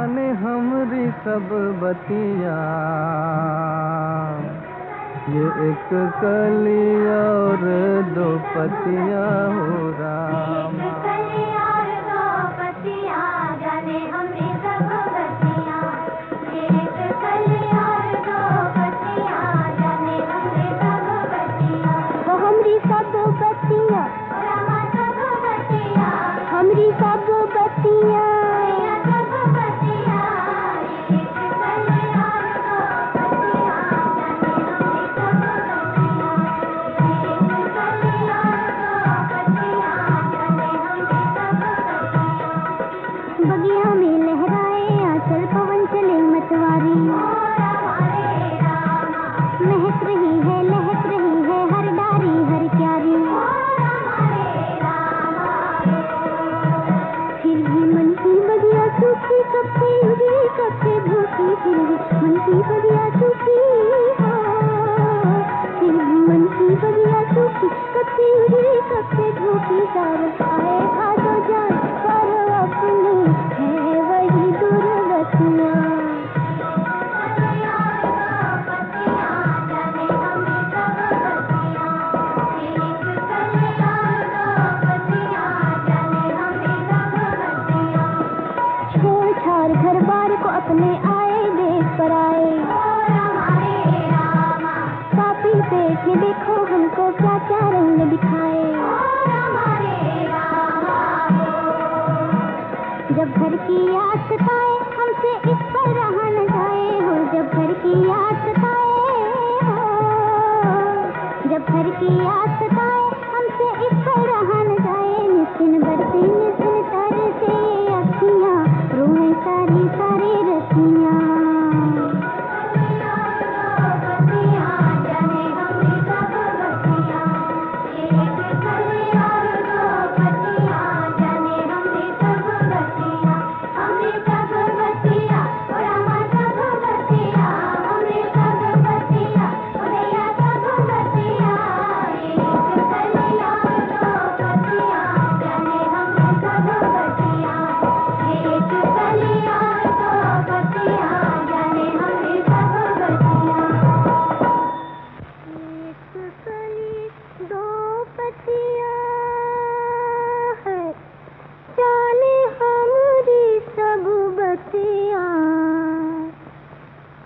जाने हमरी सब बतिया। ये एक कली और दो पतिया हो रामा। बगिया में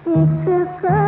एक कर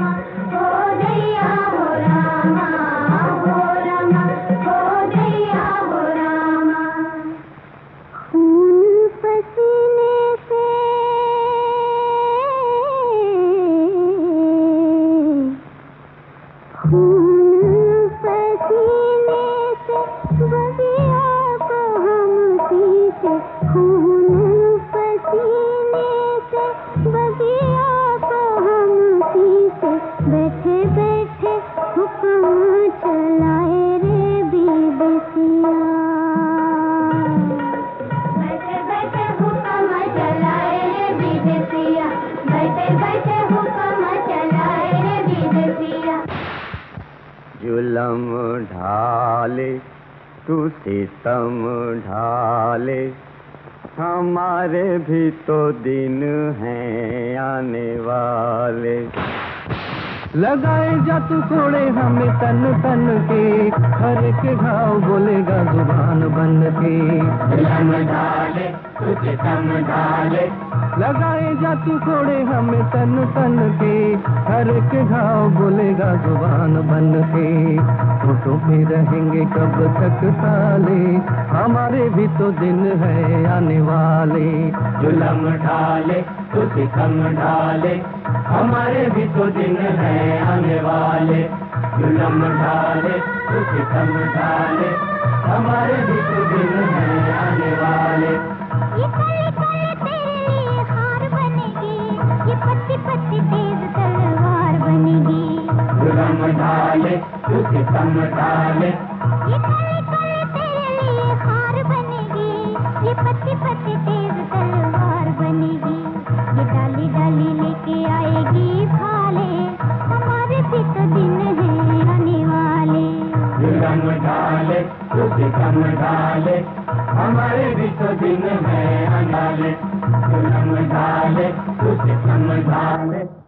Thank you. ढाले तू सितम ढाले हमारे भी तो दिन हैं आने वाले। लगाए जा तू कोड़े हमें तन तन के। हर एक घाव बोलेगा ज़ुबान बन के। ढाले ढाले लगाए जा तू कोड़े हमें तन तन के। हर एक घाव बोलेगा ज़ुबान बन के। फ़ोटो पे रहेंगे कब तक साले। हमारे भी तो दिन है आने वाले। जुलम ढाले तुझे तम ढाले। हमारे भी तो दिन है आने वाले। जुलम ढाले तुझे तम ढाले। हमारे भी तो दिन है आने वाले। पत्ती तेज तलवार बनेगी ये डाली डाली लेके आएगी हमारे भी तो दिन है आने वाले ढाले तुझे हमारे भी तो दिन तम ढाले